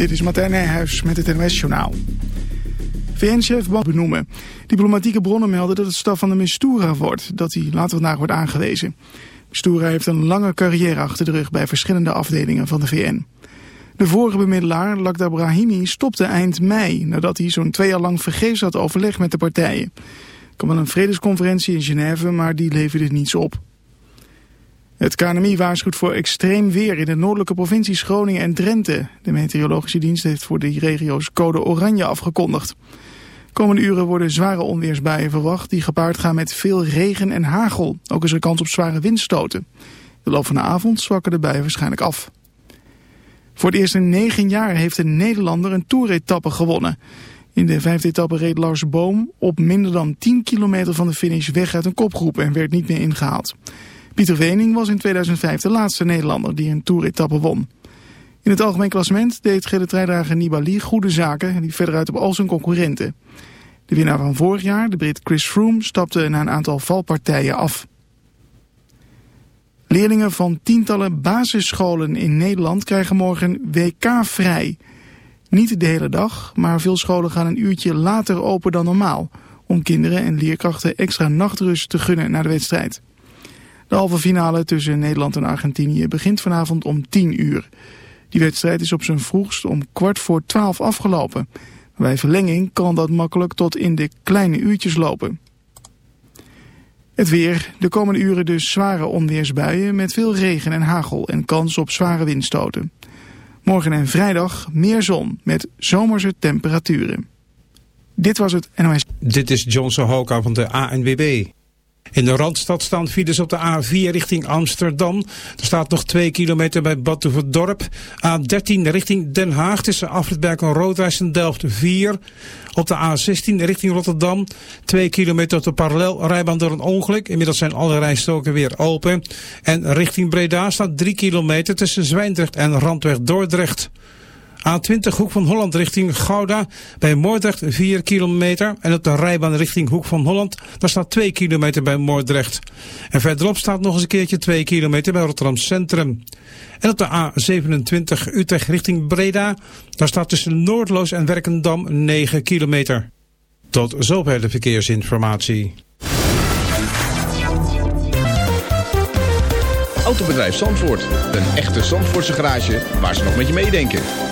Dit is Martijn Nijhuis met het NOS-journaal. VN-chef benoemen. Diplomatieke bronnen melden dat het staf van de Mistura wordt, dat hij later vandaag wordt aangewezen. Mistura heeft een lange carrière achter de rug bij verschillende afdelingen van de VN. De vorige bemiddelaar, Lakhdar Brahimi, stopte eind mei... nadat hij zo'n twee jaar lang vergeefs had overleg met de partijen. Er kwam wel een vredesconferentie in Genève, maar die leverde niets op. Het KNMI waarschuwt voor extreem weer in de noordelijke provincies Groningen en Drenthe. De meteorologische dienst heeft voor die regio's code oranje afgekondigd. Komende uren worden zware onweersbuien verwacht die gepaard gaan met veel regen en hagel. Ook is er kans op zware windstoten. De loop van de avond zwakken de buien waarschijnlijk af. Voor het eerst in negen jaar heeft een Nederlander een toeretappe gewonnen. In de vijfde etappe reed Lars Boom op minder dan 10 kilometer van de finish weg uit een kopgroep en werd niet meer ingehaald. Pieter Wening was in 2005 de laatste Nederlander die een toeretappe won. In het algemeen klassement deed gele Nibali goede zaken en die verder uit op al zijn concurrenten. De winnaar van vorig jaar, de Brit Chris Froome, stapte na een aantal valpartijen af. Leerlingen van tientallen basisscholen in Nederland krijgen morgen WK vrij. Niet de hele dag, maar veel scholen gaan een uurtje later open dan normaal... om kinderen en leerkrachten extra nachtrust te gunnen naar de wedstrijd. De halve finale tussen Nederland en Argentinië begint vanavond om 10 uur. Die wedstrijd is op zijn vroegst om kwart voor twaalf afgelopen. Bij verlenging kan dat makkelijk tot in de kleine uurtjes lopen. Het weer. De komende uren dus zware onweersbuien met veel regen en hagel en kans op zware windstoten. Morgen en vrijdag meer zon met zomerse temperaturen. Dit was het NOS. Dit is Johnson Hoka van de ANWB. In de Randstad staan files op de A4 richting Amsterdam. Er staat nog 2 kilometer bij Batuverdorp. A13 richting Den Haag tussen Afritberg en Roodwijs en Delft 4. Op de A16 richting Rotterdam. 2 kilometer op de parallelrijbaan door een ongeluk. Inmiddels zijn alle rijstoken weer open. En richting Breda staat 3 kilometer tussen Zwijndrecht en Randweg Dordrecht. A20 Hoek van Holland richting Gouda. Bij Moordrecht 4 kilometer. En op de rijbaan richting Hoek van Holland. Daar staat 2 kilometer bij Moordrecht. En verderop staat nog eens een keertje 2 kilometer bij Rotterdam Centrum. En op de A27 Utrecht richting Breda. Daar staat tussen Noordloos en Werkendam 9 kilometer. Tot zover de verkeersinformatie. Autobedrijf Zandvoort. Een echte Zandvoortse garage waar ze nog met je meedenken.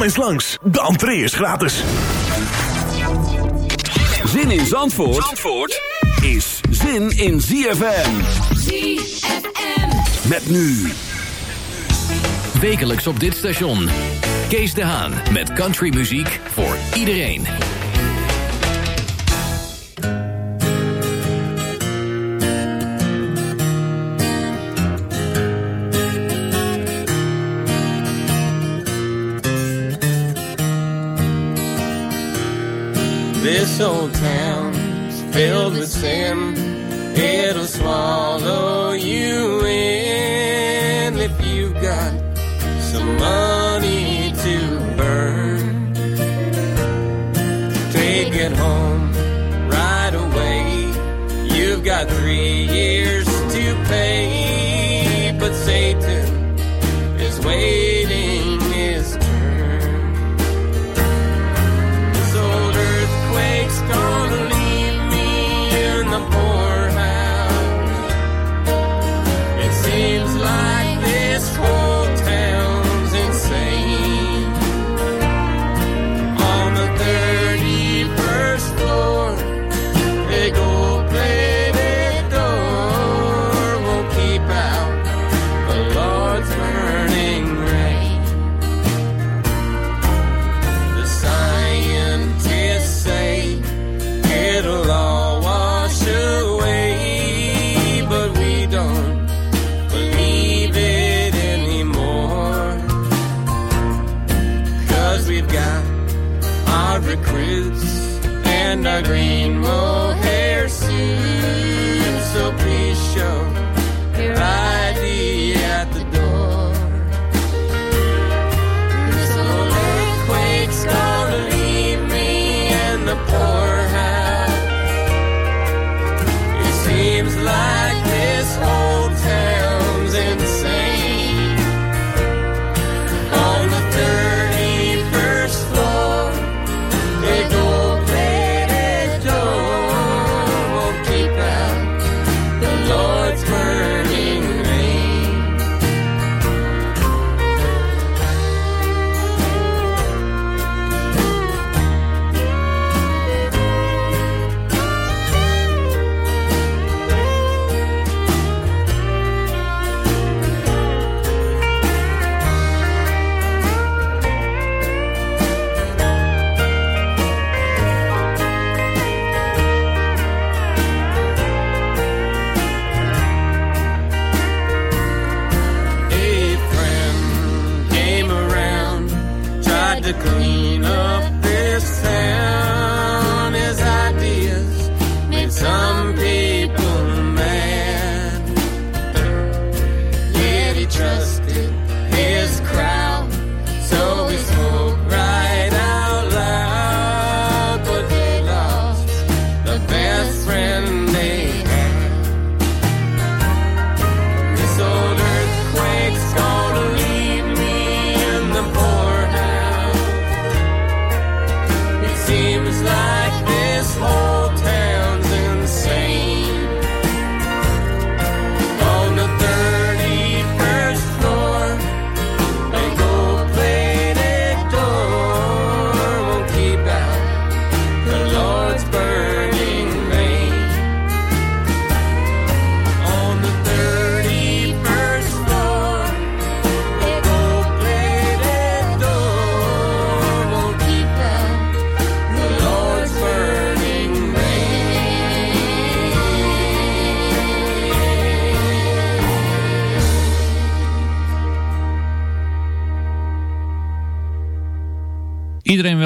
Kom eens langs, de entree is gratis. Zin in Zandvoort, Zandvoort is zin in ZFM. ZFM. Met nu. Wekelijks op dit station. Kees de Haan met countrymuziek voor iedereen. Old town's filled with sin. It'll swallow you in if you've got some money to burn. Take it home right away. You've got three years to pay,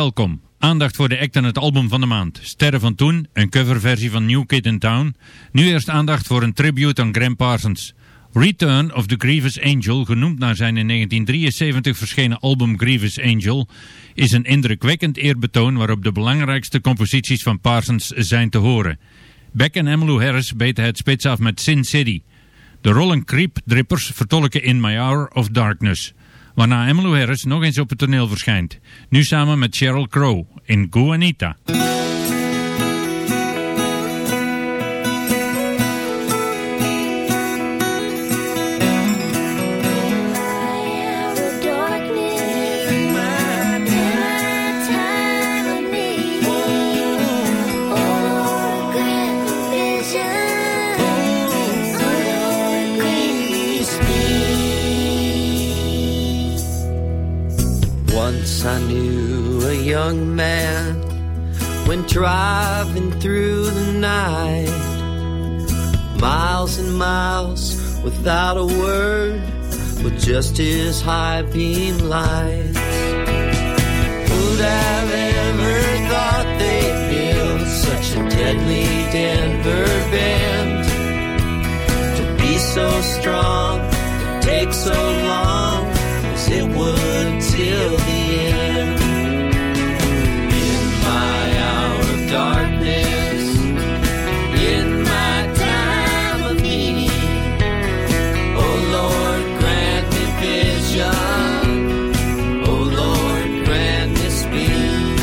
welkom. Aandacht voor de act en het album van de maand. Sterren van Toen, een coverversie van New Kid in Town. Nu eerst aandacht voor een tribute aan Graham Parsons. Return of the Grievous Angel, genoemd naar zijn in 1973 verschenen album Grievous Angel, is een indrukwekkend eerbetoon waarop de belangrijkste composities van Parsons zijn te horen. Beck en Emmylou Harris beten het spits af met Sin City. De Rolling Creep Drippers vertolken In My Hour of Darkness. Waarna Emmylou Harris nog eens op het toneel verschijnt. Nu samen met Sheryl Crow in Guanita. young man when driving through the night, miles and miles without a word, with just his high beam lights. Who'd have ever thought they'd build such a deadly Denver band to be so strong, to take so long as it would till the end? darkness in my time of need. Oh Lord, grant me vision. Oh Lord, grant me speed.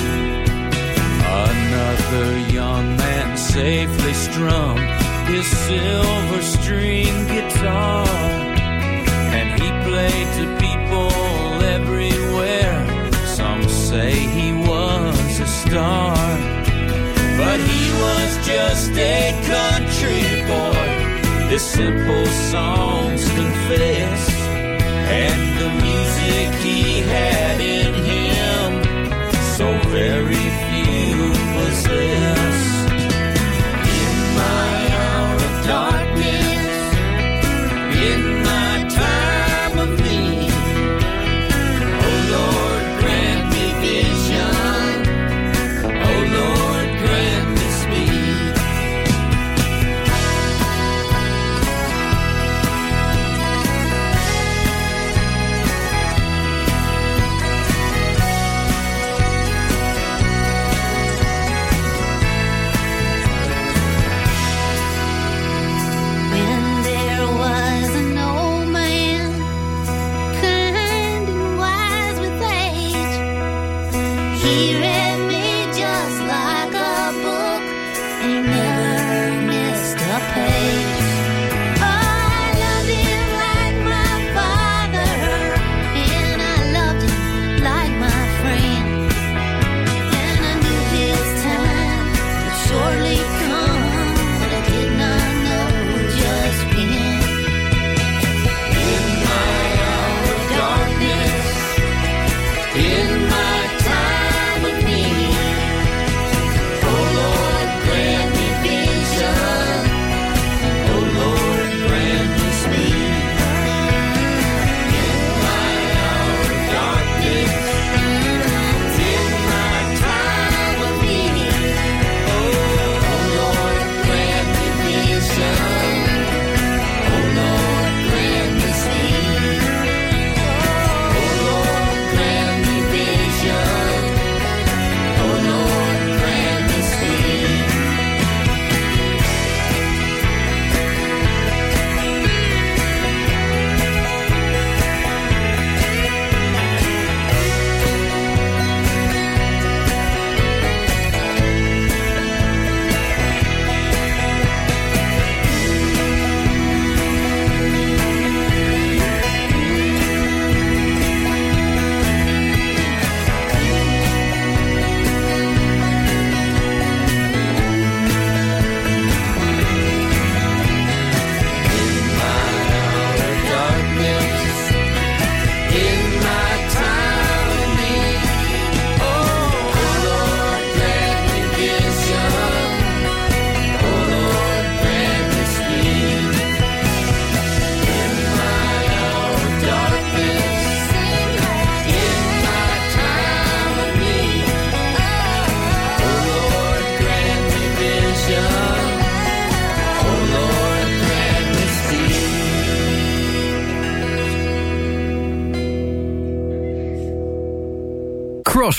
Another young man safely his silver string guitar, and he played to people everywhere. Some say he was a star. But he was just a country boy. His simple songs confess, and the music he had.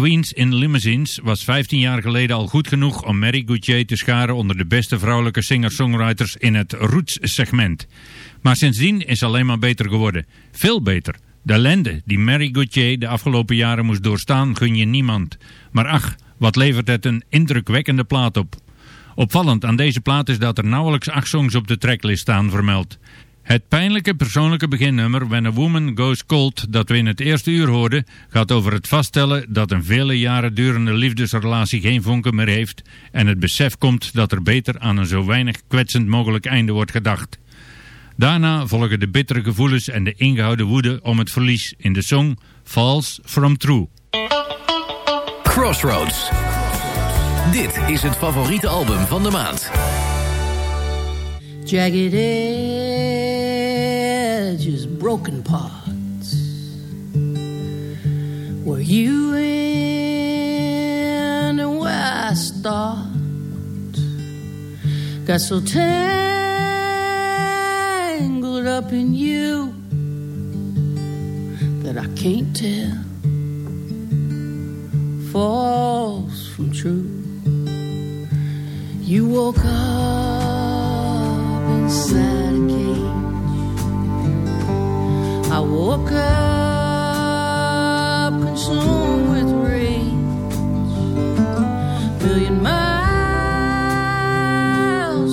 Queens in Limousines was 15 jaar geleden al goed genoeg om Mary Gauthier te scharen onder de beste vrouwelijke singer-songwriters in het roots-segment. Maar sindsdien is alleen maar beter geworden. Veel beter. De ellende die Mary Gauthier de afgelopen jaren moest doorstaan gun je niemand. Maar ach, wat levert het een indrukwekkende plaat op. Opvallend aan deze plaat is dat er nauwelijks acht songs op de tracklist staan vermeld. Het pijnlijke persoonlijke beginnummer When a Woman Goes Cold dat we in het eerste uur hoorden gaat over het vaststellen dat een vele jaren durende liefdesrelatie geen vonken meer heeft en het besef komt dat er beter aan een zo weinig kwetsend mogelijk einde wordt gedacht. Daarna volgen de bittere gevoelens en de ingehouden woede om het verlies in de song Falls From True. Crossroads. Dit is het favoriete album van de maand. Jagged edges, broken parts. Where you end and where I start. Got so tangled up in you that I can't tell false from true. You woke up inside a cage. I woke up consumed with rage. Million miles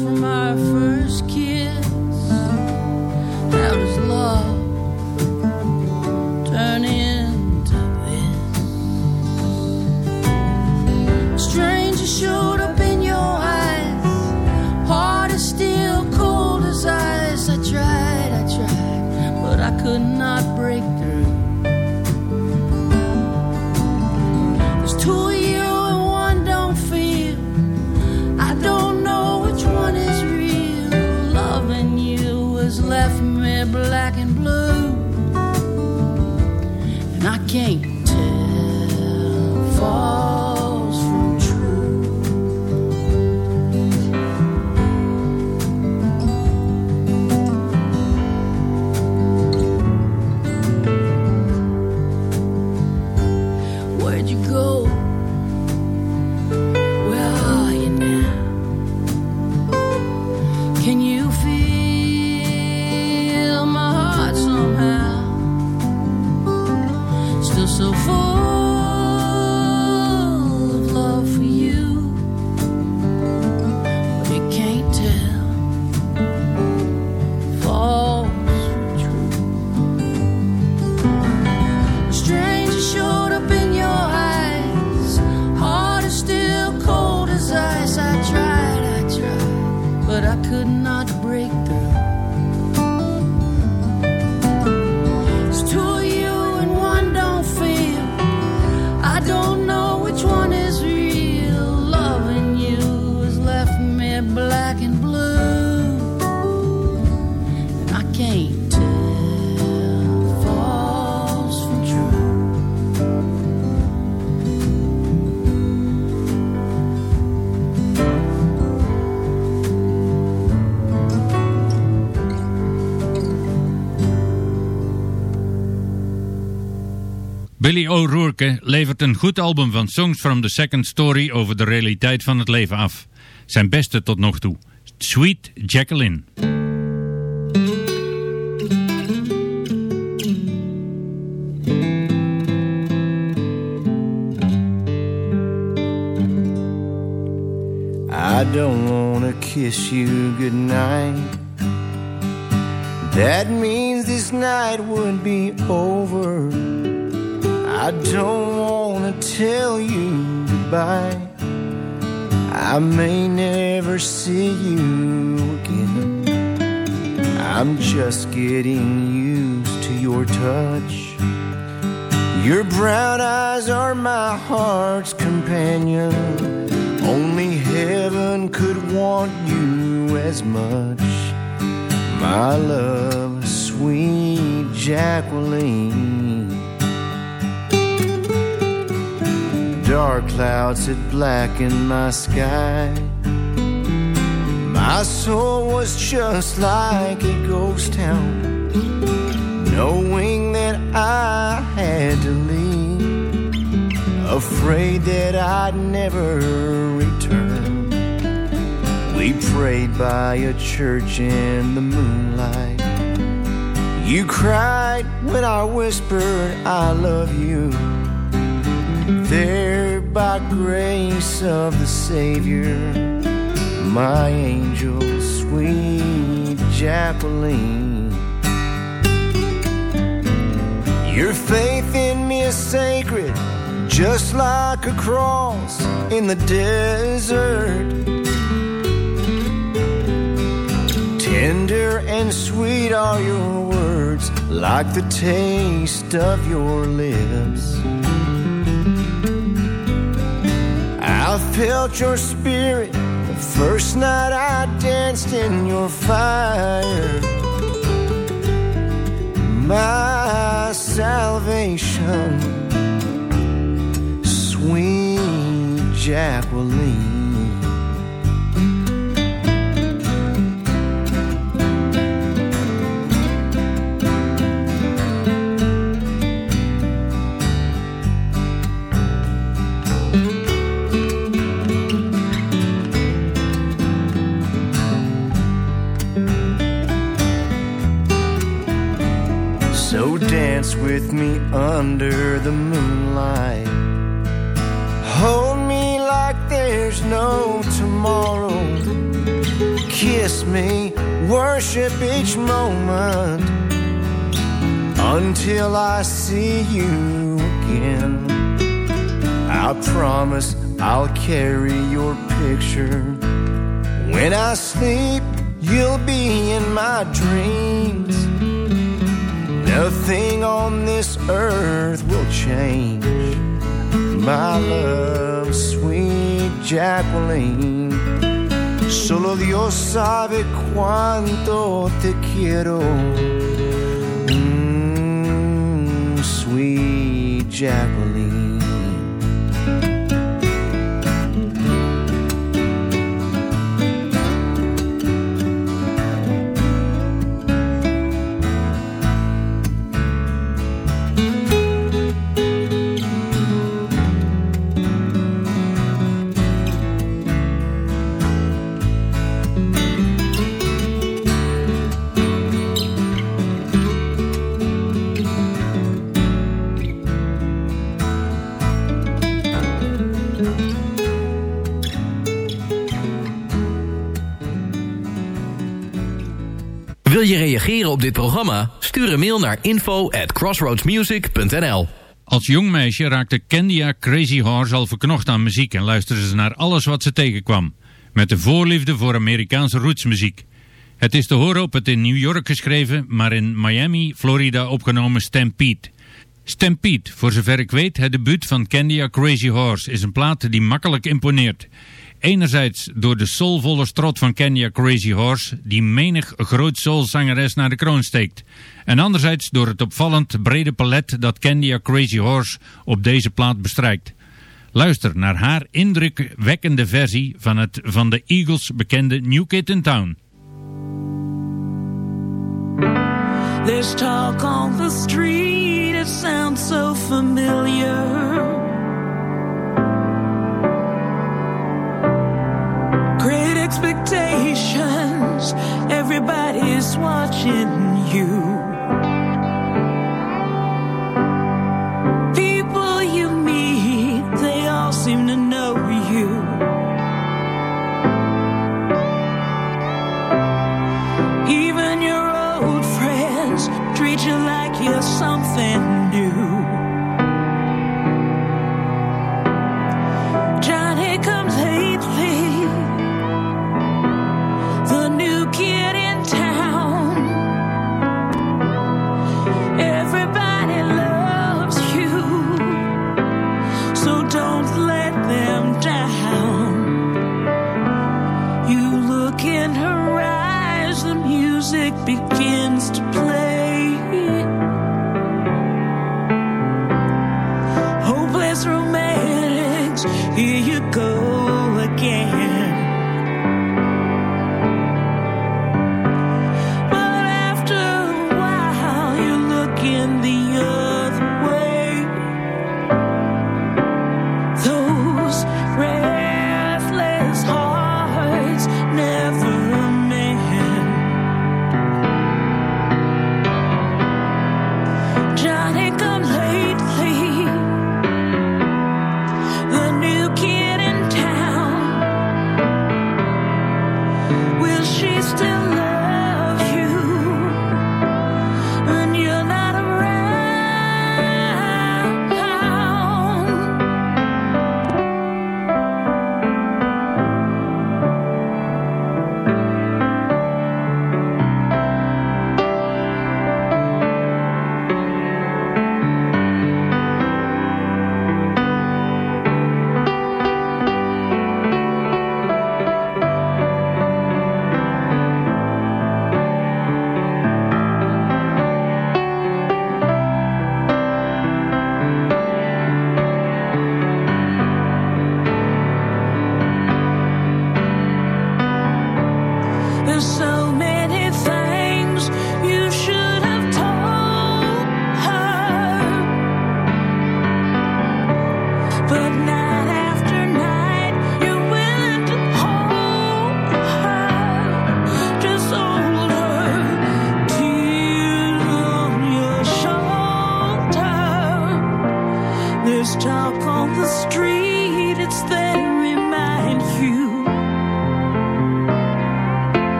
from our first kiss. How does love turn into this? Stranger showed Billy O'Rourke levert een goed album van Songs from the Second Story over de realiteit van het leven af. Zijn beste tot nog toe. Sweet Jacqueline. I don't wanna kiss you goodnight. That means this night would be over. I don't wanna tell you goodbye. I may never see you again. I'm just getting used to your touch. Your brown eyes are my heart's companion. Only heaven could want you as much. My love, sweet Jacqueline. Dark clouds had blackened my sky. My soul was just like a ghost town, knowing that I had to leave. afraid that I'd never return. We prayed by a church in the moonlight. You cried when I whispered, I love you. There, by grace of the Savior, my angel, sweet Jacqueline. Your faith in me is sacred, just like a cross in the desert. Tender and sweet are your words, like the taste of your lips. I felt your spirit the first night I danced in your fire. My salvation, sweet Jacqueline. With me under the moonlight. Hold me like there's no tomorrow. Kiss me, worship each moment until I see you again. I promise I'll carry your picture. When I sleep, you'll be in my dreams. Nothing on this earth will change my love, sweet Jacqueline. Solo Dios sabe cuánto te quiero, Mm, sweet Jacqueline. Wil je reageren op dit programma? Stuur een mail naar info at crossroadsmusic.nl Als jong meisje raakte Candia Crazy Horse al verknocht aan muziek en luisterde ze naar alles wat ze tegenkwam. Met de voorliefde voor Amerikaanse rootsmuziek. Het is te horen op het in New York geschreven, maar in Miami, Florida opgenomen Stampede. Stampede, voor zover ik weet, het debuut van Candia Crazy Horse, is een plaat die makkelijk imponeert. Enerzijds door de soulvolle strot van Kenya Crazy Horse, die menig groot soulzangeres naar de kroon steekt. En anderzijds door het opvallend brede palet dat Kenya Crazy Horse op deze plaat bestrijkt. Luister naar haar indrukwekkende versie van het van de Eagles bekende New Kid in Town. There's talk on the street, it sounds so familiar. Expectations, everybody's watching you. People you meet, they all seem to know you. Even your old friends treat you like you're something new.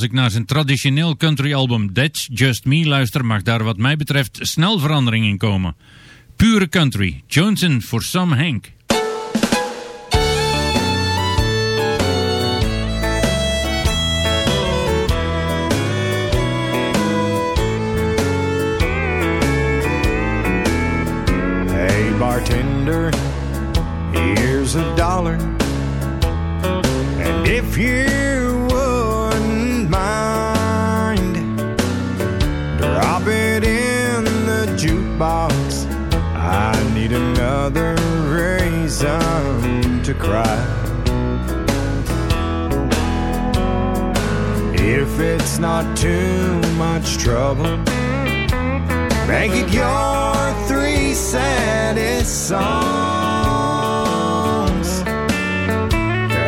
Als ik naar zijn traditioneel country album That's Just Me luister... mag daar wat mij betreft snel verandering in komen. Pure country. Johnson voor Sam Hank. Hey, bartender, here's a dollar. And if you another reason to cry. If it's not too much trouble, make it your three saddest songs.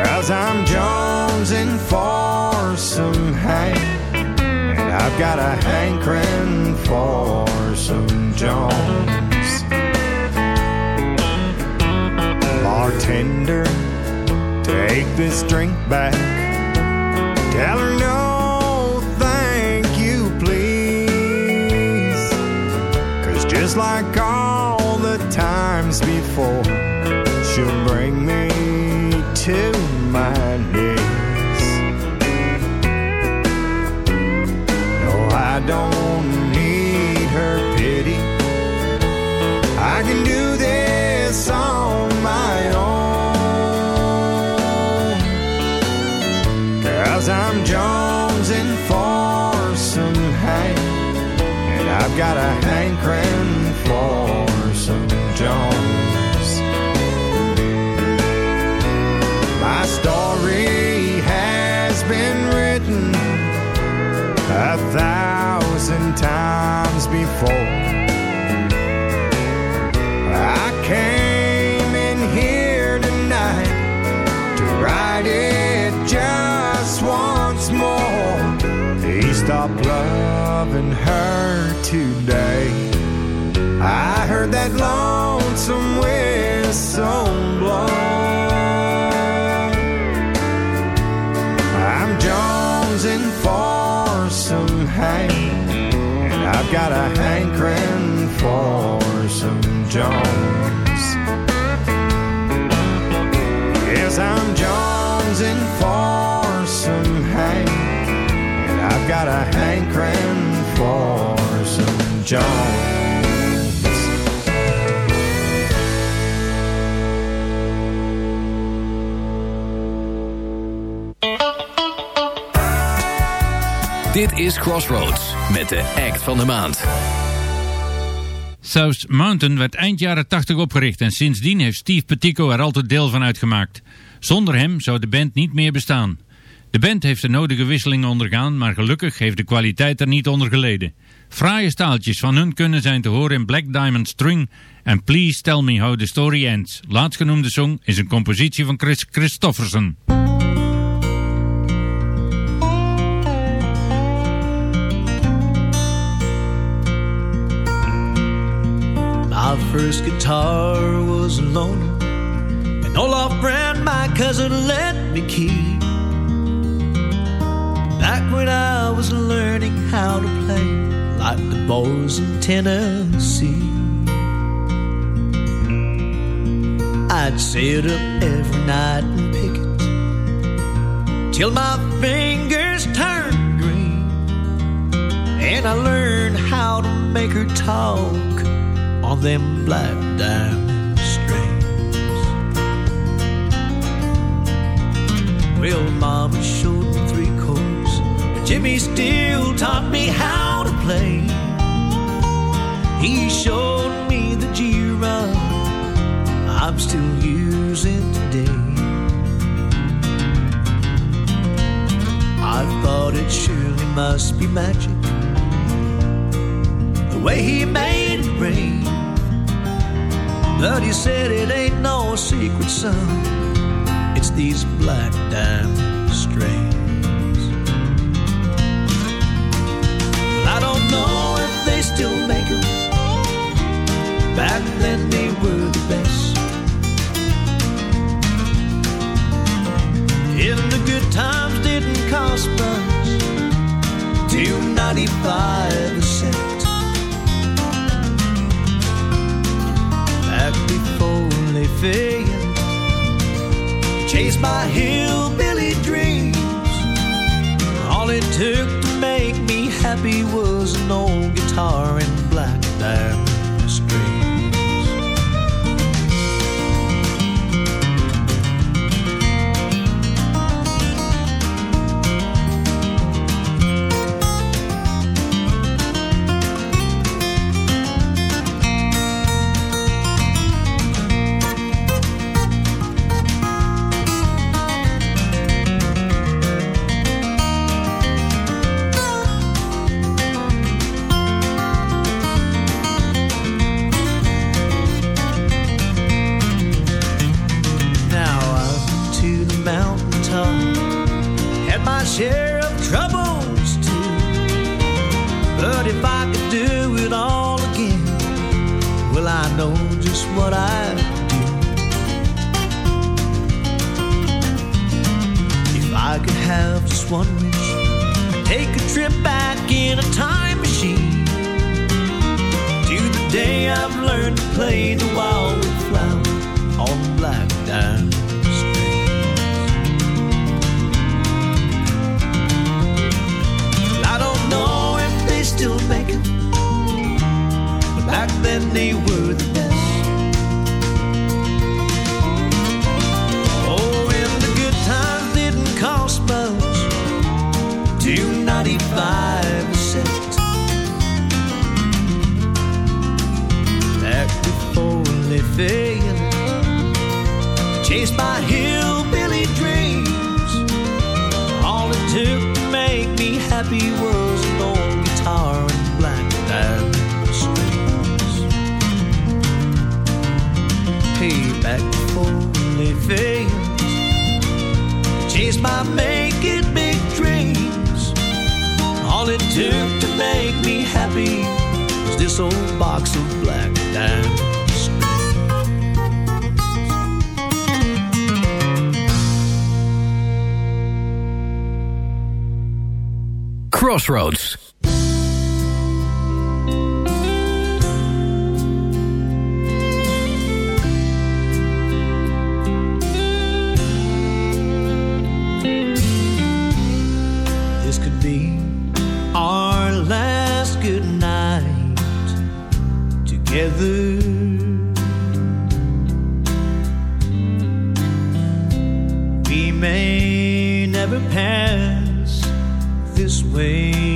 Cause I'm jonesing for some Hank, and I've got a hankering for some Jones. Bartender, take this drink back. Tell her no, thank you, please. Cause just like all the times before, she'll bring me to my blow. I'm jonesing for some Hank, and I've got a hankering for some Jones. Yes, I'm jonesing for some Hank, and I've got a hankering for some Jones. Dit is Crossroads met de act van de maand. South Mountain werd eind jaren 80 opgericht en sindsdien heeft Steve Petico er altijd deel van uitgemaakt. Zonder hem zou de band niet meer bestaan. De band heeft de nodige wisselingen ondergaan, maar gelukkig heeft de kwaliteit er niet onder geleden. Fraaie staaltjes van hun kunnen zijn te horen in Black Diamond String en Please Tell Me How the Story Ends. Laatstgenoemde song is een compositie van Chris Christofferson. My first guitar was a loaner, and Olaf brand my cousin let me keep. Back when I was learning how to play, like the boys in Tennessee. I'd sit up every night and pick it till my fingers turned green, and I learned how to make her talk on them black diamond strings. Well, Mama showed me three chords, but Jimmy still taught me how to play. He showed me the G run I'm still using today. I thought it surely must be magic the way he made it rain. But he said it ain't no secret, son. It's these black diamond strings. I don't know if they still make them. Back then they were the best. And the good times didn't cost much. Two ninety-five a cent. Failed. Chase my hillbilly dreams. All it took to make me happy was an old guitar and black diamond Crossroads. This could be our last good night together. We may never pass this way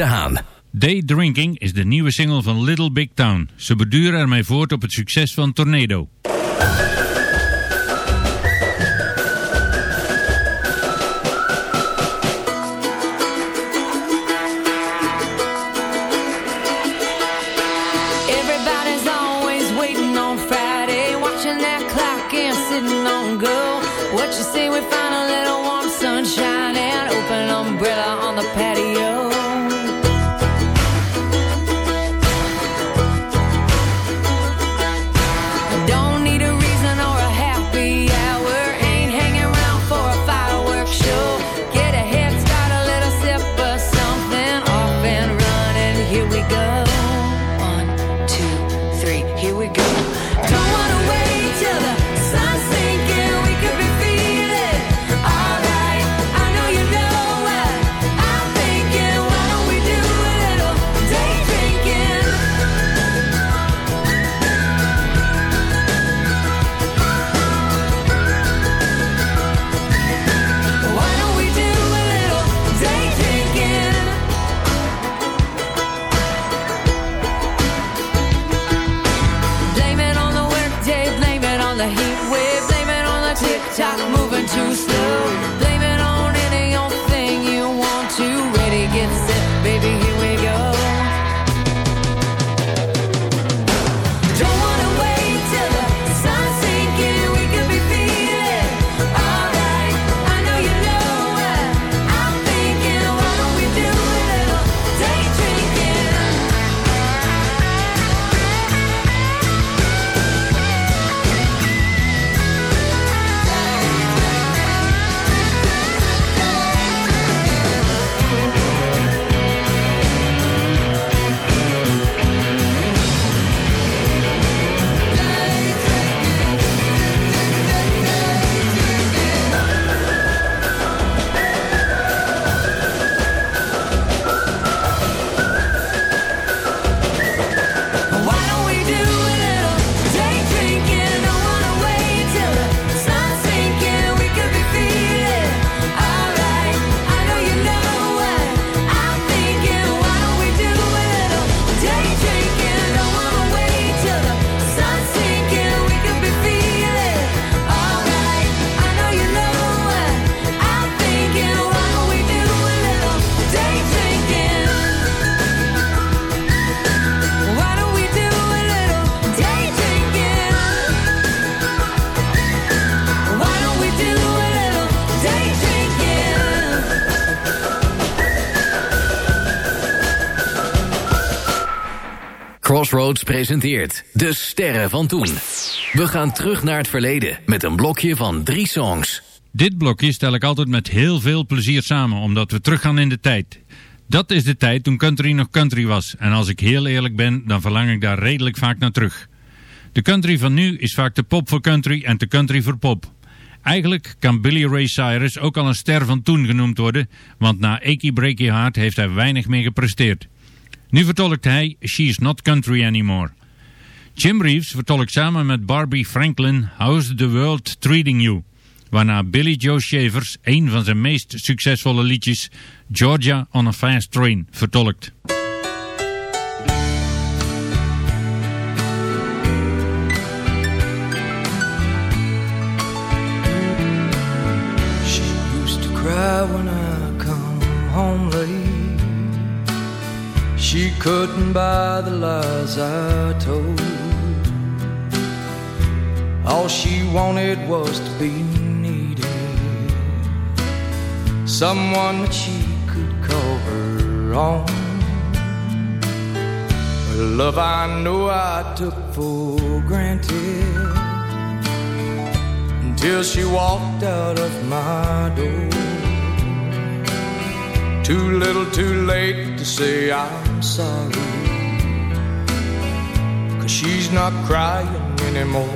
Haan. Day Drinking is de nieuwe single van Little Big Town. Ze beduren ermee voort op het succes van Tornado. Roads presenteert De Sterren van Toen. We gaan terug naar het verleden met een blokje van drie songs. Dit blokje stel ik altijd met heel veel plezier samen, omdat we teruggaan in de tijd. Dat is de tijd toen country nog country was. En als ik heel eerlijk ben, dan verlang ik daar redelijk vaak naar terug. De country van nu is vaak de pop voor country en de country voor pop. Eigenlijk kan Billy Ray Cyrus ook al een ster van toen genoemd worden, want na Achy Breaky Heart heeft hij weinig meer gepresteerd. Nu vertolkt hij She's Not Country Anymore. Jim Reeves vertolkt samen met Barbie Franklin How's the World Treating You, waarna Billy Joe Shavers een van zijn meest succesvolle liedjes Georgia on a Fast Train vertolkt. To cry when I She couldn't buy the lies I told. All she wanted was to be needed. Someone that she could call her own. Love I know I took for granted until she walked out of my door. Too little, too late to say I'm sorry. Cause she's not crying anymore.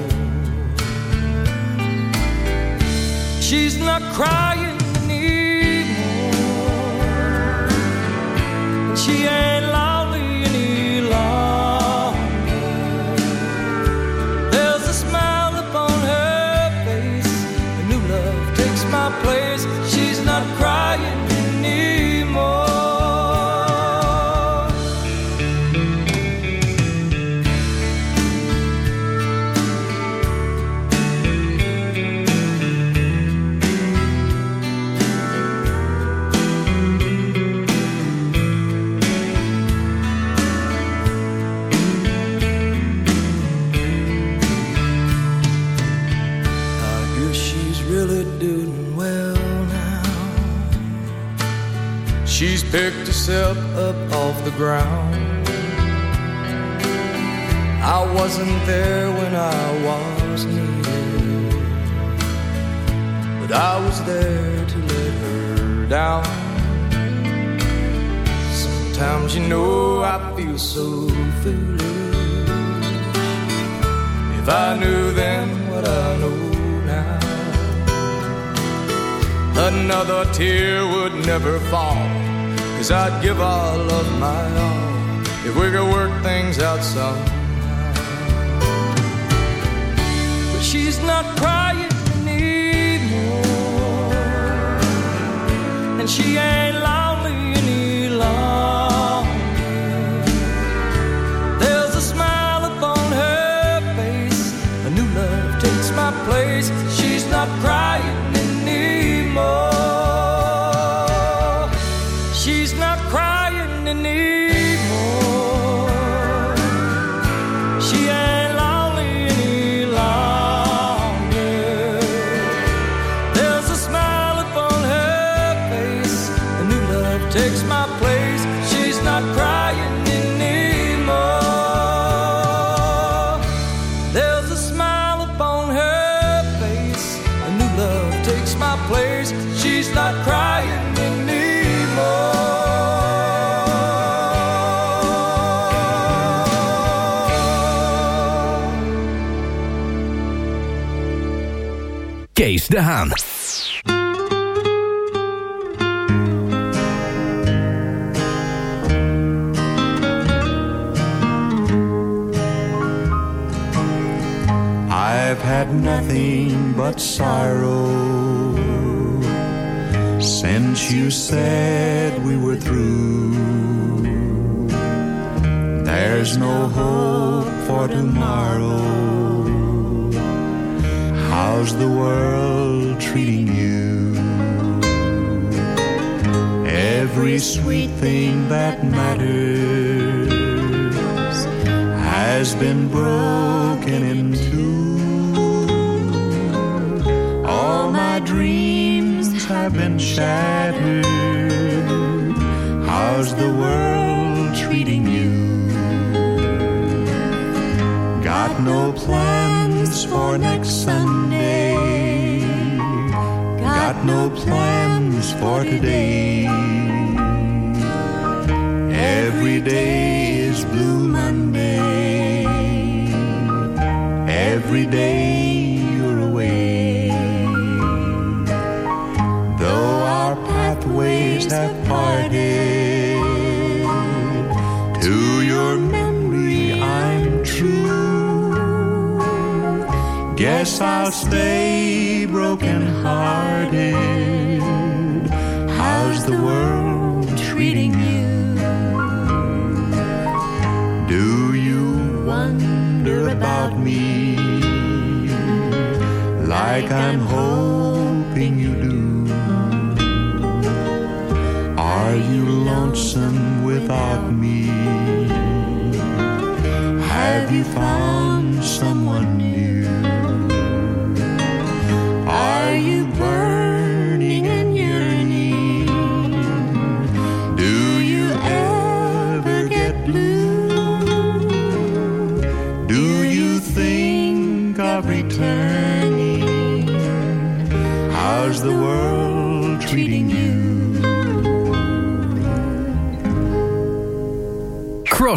She's not crying anymore. She ain't lonely up off the ground. I wasn't there when I was needed, but I was there to let her down. Sometimes you know I feel so foolish. If I knew then what I know now, another tear would never fall. Cause I'd give all of my all if we could work things out somehow. But she's not crying anymore, and she ain't but sorrow since you said we were through. There's no hope for tomorrow. How's the world treating you? Every sweet thing that matters has been broken in have been shattered. How's the world treating you? Got no plans for next Sunday. Got no plans for today. Every day is Blue Monday. Every day parted. To your memory, I'm true. Guess I'll stay broken hearted. How's the world treating you? Do you wonder about me? Like I'm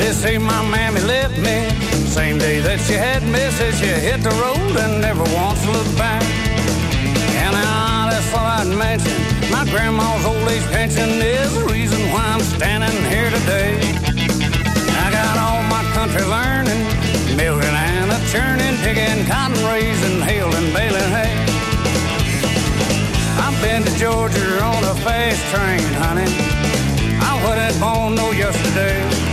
They say my mammy left me same day that she had me. Said she hit the road and never once looked back. And I that's what I'd mention. My grandma's old age pension is the reason why I'm standing here today. I got all my country learning, milking and a churning, picking cotton, raising, hailing, baling hay. I've been to Georgia on a fast train, honey. I wasn't born no yesterday.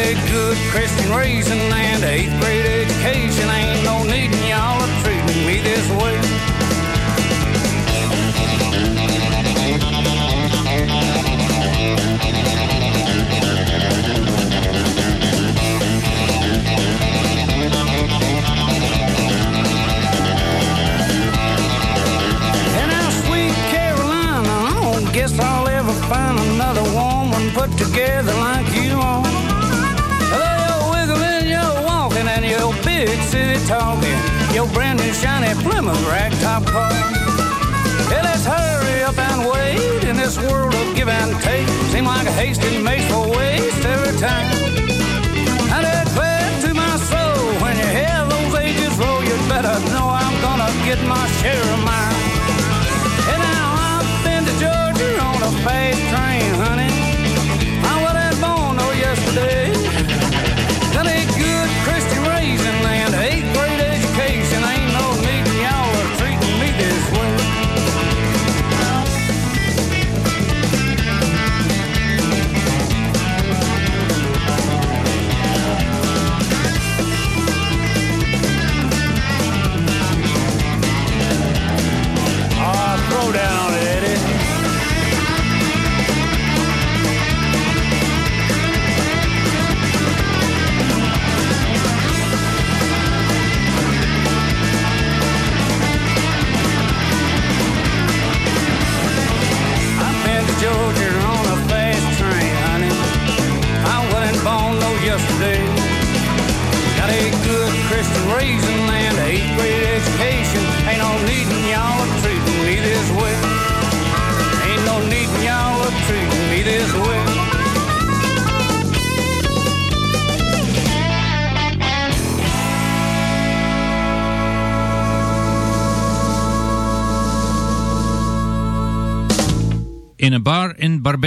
Good Christian raising and eighth grade education. Ain't no needin' y'all to treat me this way. And now, sweet Carolina, I don't guess I'll ever find another woman put together like big city talking, your brand new shiny Plymouth ragtop car. Hey, let's hurry up and wait in this world of give and take. Seem like a hasty makes for waste every time. I declare to my soul, when you hear those ages roll, you better know I'm gonna get my share of mine. And now I've been to Georgia on a fast train,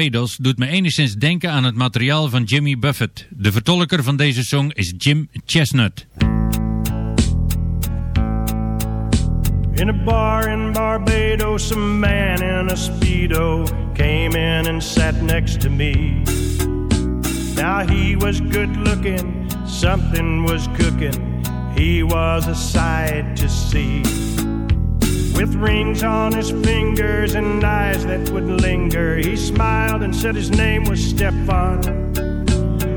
Barbados doet me enigszins denken aan het materiaal van Jimmy Buffett. De vertolker van deze song is Jim Chestnut. In a bar in Barbados, a man in a Speedo came in and sat next to me. Now he was good looking, something was cooking, he was a sight to see. With rings on his fingers and eyes that would linger, he smiled and said his name was Stefan.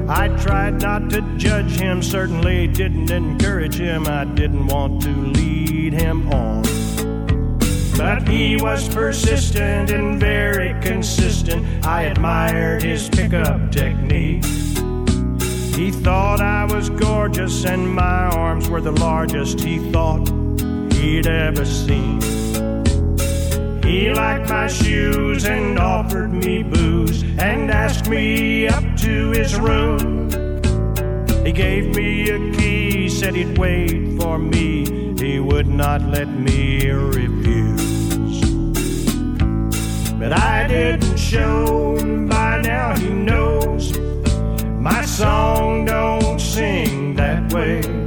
I tried not to judge him, certainly didn't encourage him. I didn't want to lead him on. But he was persistent and very consistent. I admired his pickup technique. He thought I was gorgeous and my arms were the largest he thought he'd ever seen. He liked my shoes and offered me booze and asked me up to his room. He gave me a key, said he'd wait for me. He would not let me refuse. But I didn't show, and by now he knows my song don't sing that way.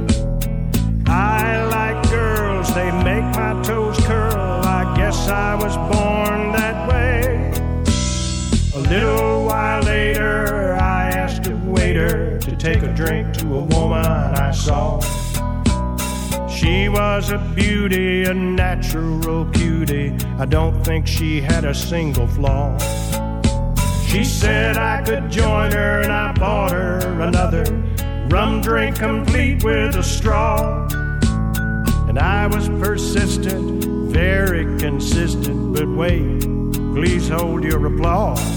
Little while later, I asked a waiter to take a drink to a woman I saw. She was a beauty, a natural cutie. I don't think she had a single flaw. She said I could join her, and I bought her another rum drink complete with a straw. And I was persistent, very consistent, but wait, please hold your applause.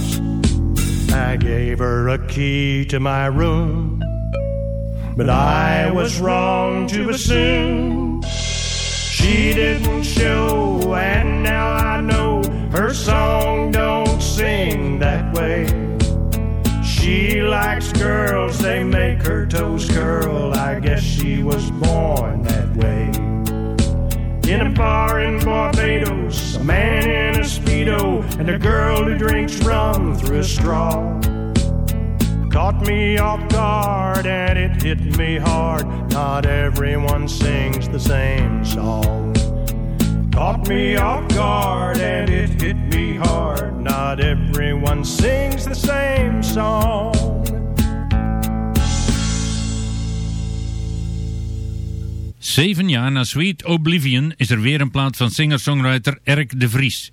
I gave her a key to my room, but I was wrong to assume she didn't show, and now I know her song don't sing that way. She likes girls, they make her toes curl. I guess she was born that way. In a bar in Barbados, a man in a Speedo, and a girl who drinks rum through a straw. Caught me off guard and it hit me hard. Not everyone sings the same song. Caught me off guard and it hit me hard. Not everyone sings the same song. Zeven jaar na Sweet Oblivion is er weer een plaat van singer-songwriter Erk de Vries.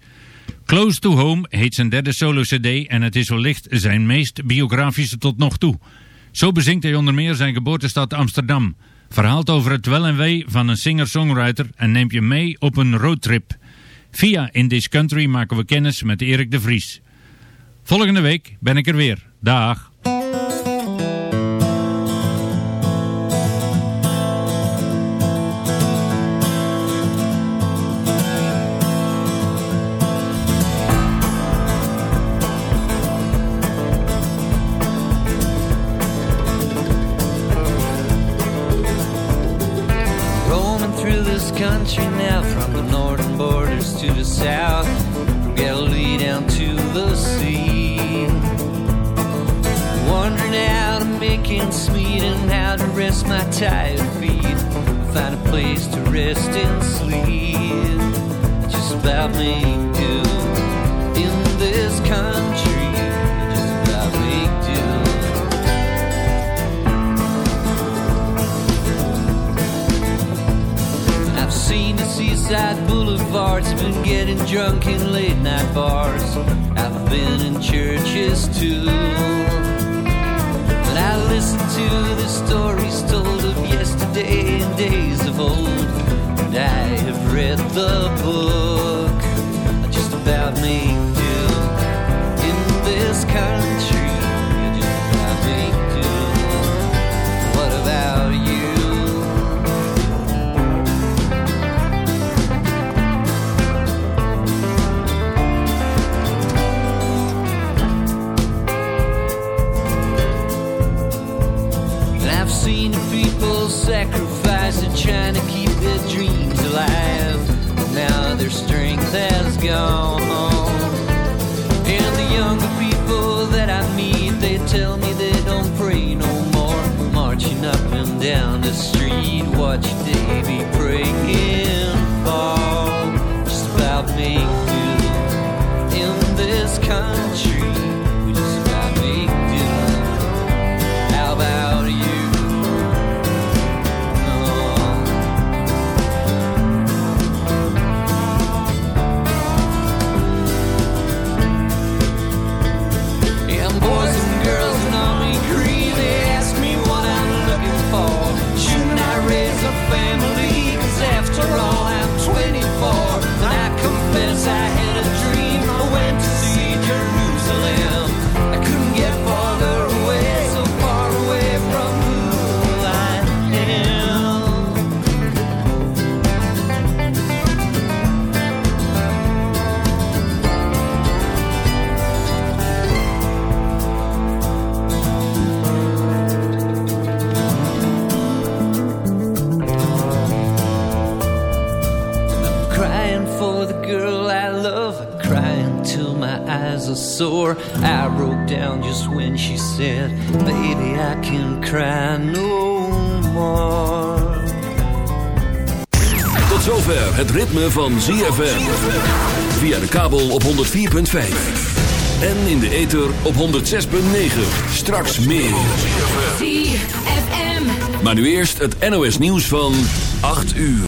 Close to Home heet zijn derde solo-cd en het is wellicht zijn meest biografische tot nog toe. Zo bezinkt hij onder meer zijn geboortestad Amsterdam, verhaalt over het wel en wee van een singer-songwriter en neemt je mee op een roadtrip. Via In This Country maken we kennis met Erik de Vries. Volgende week ben ik er weer. Dag. Country now from the northern borders to the south, from Galilee down to the sea. Wondering how to make ends meet and how to rest my tired feet. Find a place to rest and sleep. Just about make boulevards, been getting drunk in late night bars. I've been in churches too. But I listen to the stories told of yesterday and days of old. And I have read the book just about me do in this country. Sore. I broke down just when she said, Baby, I can cry no more. Tot zover het ritme van ZFM. Via de kabel op 104.5. En in de ether op 106.9. Straks meer. ZFM. Maar nu eerst het NOS nieuws van 8 uur.